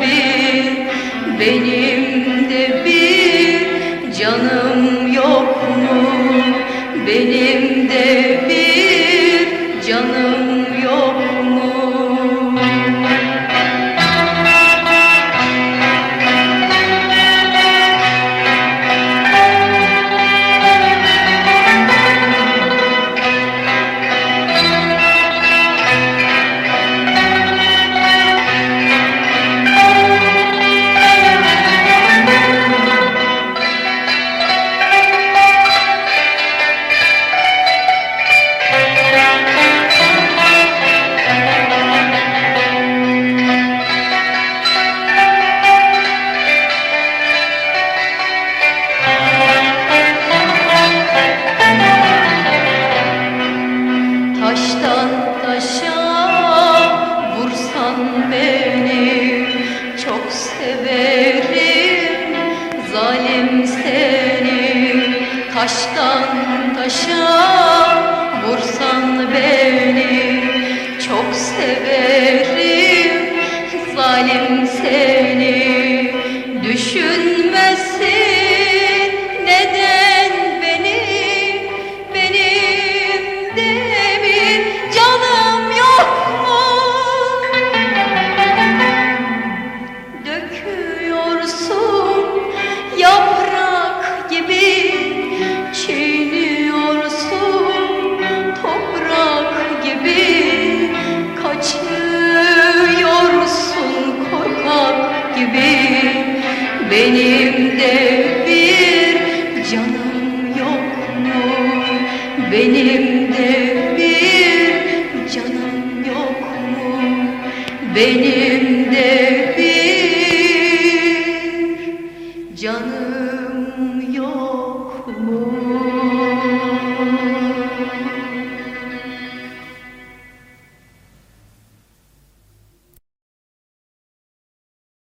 দিদি taştan taşa vursan beni çok severim zalim seni. gibi benim de bir canım yok mu? Benim de